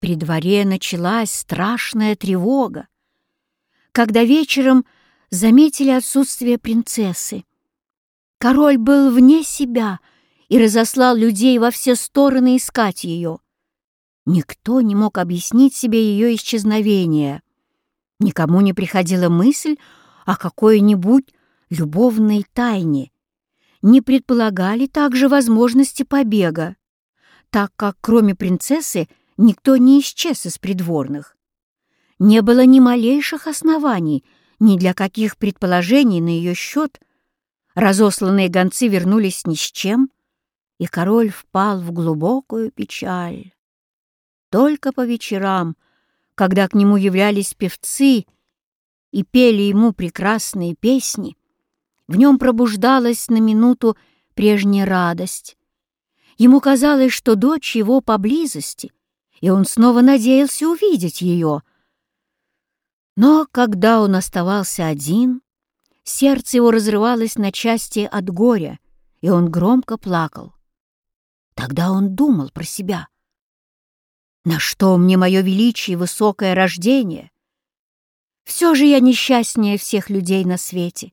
При дворе началась страшная тревога, когда вечером заметили отсутствие принцессы. Король был вне себя и разослал людей во все стороны искать ее. Никто не мог объяснить себе ее исчезновение. Никому не приходила мысль о какой-нибудь любовной тайне. Не предполагали также возможности побега, так как кроме принцессы никто не исчез из придворных. Не было ни малейших оснований ни для каких предположений на ее счет. Разосланные гонцы вернулись ни с чем, и король впал в глубокую печаль. Только по вечерам, когда к нему являлись певцы и пели ему прекрасные песни, в нем пробуждалась на минуту прежняя радость. Ему казалось, что дочь его поблизости, и он снова надеялся увидеть ее. Но когда он оставался один, сердце его разрывалось на части от горя, и он громко плакал. Тогда он думал про себя. На что мне мое величие и высокое рождение? Все же я несчастнее всех людей на свете.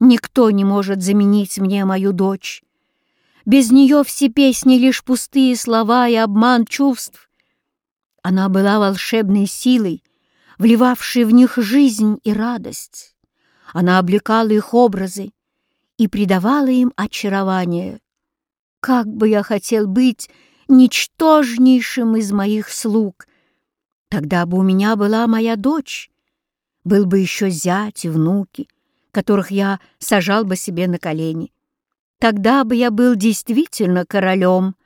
Никто не может заменить мне мою дочь. Без нее все песни — лишь пустые слова и обман чувств. Она была волшебной силой, вливавшей в них жизнь и радость. Она облекала их образы и придавала им очарование. Как бы я хотел быть ничтожнейшим из моих слуг. Тогда бы у меня была моя дочь, был бы еще зять и внуки, которых я сажал бы себе на колени. Тогда бы я был действительно королем.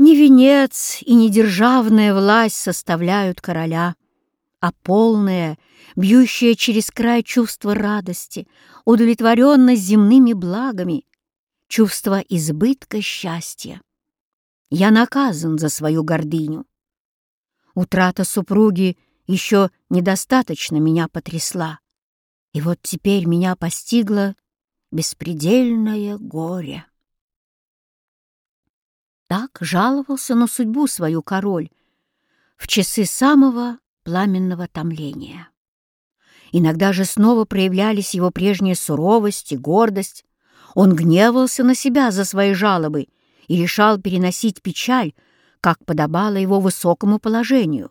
Не венец и не державная власть составляют короля, а полное, бьющее через край чувство радости, удовлетворенность земными благами, чувство избытка счастья. Я наказан за свою гордыню. Утрата супруги еще недостаточно меня потрясла. И вот теперь меня постигло беспредельное горе. Так жаловался на судьбу свою король в часы самого пламенного томления. Иногда же снова проявлялись его прежняя суровость и гордость. Он гневался на себя за свои жалобы — и решал переносить печаль, как подобало его высокому положению.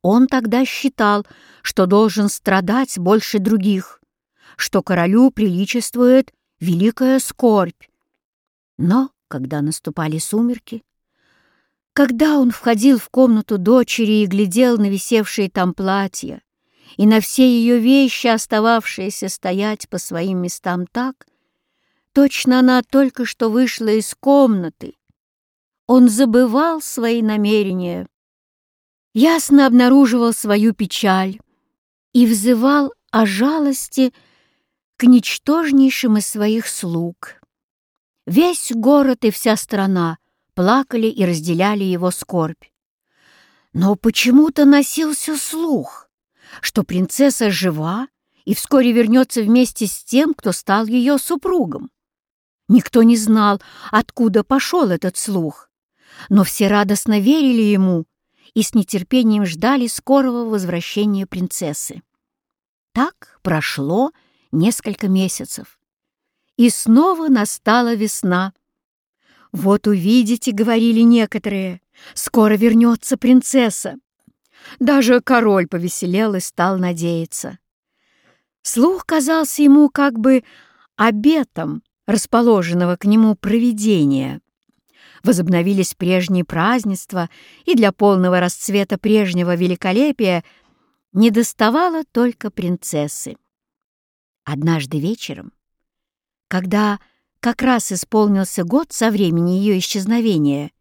Он тогда считал, что должен страдать больше других, что королю приличествует великая скорбь. Но, когда наступали сумерки, когда он входил в комнату дочери и глядел на висевшие там платья и на все ее вещи, остававшиеся стоять по своим местам так, Точно она только что вышла из комнаты. Он забывал свои намерения, ясно обнаруживал свою печаль и взывал о жалости к ничтожнейшим из своих слуг. Весь город и вся страна плакали и разделяли его скорбь. Но почему-то носился слух, что принцесса жива и вскоре вернется вместе с тем, кто стал ее супругом. Никто не знал, откуда пошел этот слух, но все радостно верили ему и с нетерпением ждали скорого возвращения принцессы. Так прошло несколько месяцев. И снова настала весна. «Вот увидите», — говорили некоторые, — «скоро вернется принцесса». Даже король повеселел и стал надеяться. Слух казался ему как бы обетом, расположенного к нему провидения. Возобновились прежние празднества, и для полного расцвета прежнего великолепия недоставало только принцессы. Однажды вечером, когда как раз исполнился год со времени ее исчезновения,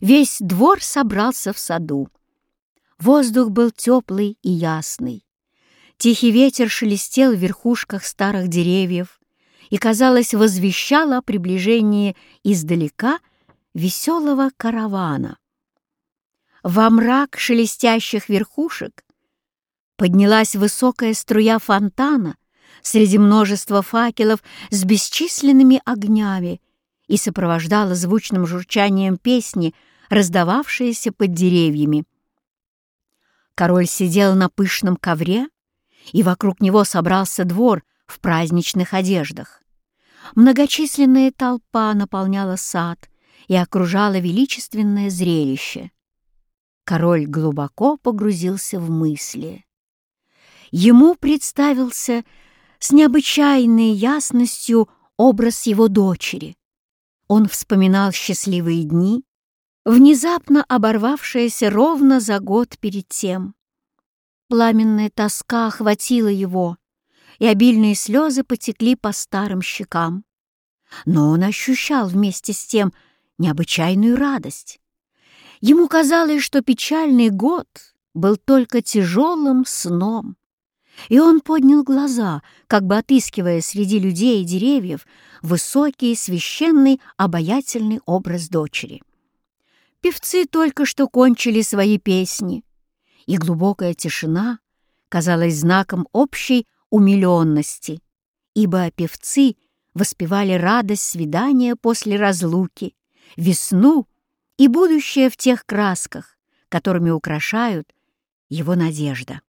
весь двор собрался в саду. Воздух был теплый и ясный. Тихий ветер шелестел в верхушках старых деревьев, и, казалось, возвещала о приближении издалека веселого каравана. Во мрак шелестящих верхушек поднялась высокая струя фонтана среди множества факелов с бесчисленными огнями и сопровождала звучным журчанием песни раздававшиеся под деревьями. Король сидел на пышном ковре, и вокруг него собрался двор в праздничных одеждах. Многочисленная толпа наполняла сад и окружала величественное зрелище. Король глубоко погрузился в мысли. Ему представился с необычайной ясностью образ его дочери. Он вспоминал счастливые дни, внезапно оборвавшиеся ровно за год перед тем. Пламенная тоска охватила его, и обильные слезы потекли по старым щекам. Но он ощущал вместе с тем необычайную радость. Ему казалось, что печальный год был только тяжелым сном. И он поднял глаза, как бы отыскивая среди людей и деревьев высокий, священный, обаятельный образ дочери. Певцы только что кончили свои песни, и глубокая тишина казалась знаком общей умиленности, ибо певцы воспевали радость свидания после разлуки, весну и будущее в тех красках, которыми украшают его надежда.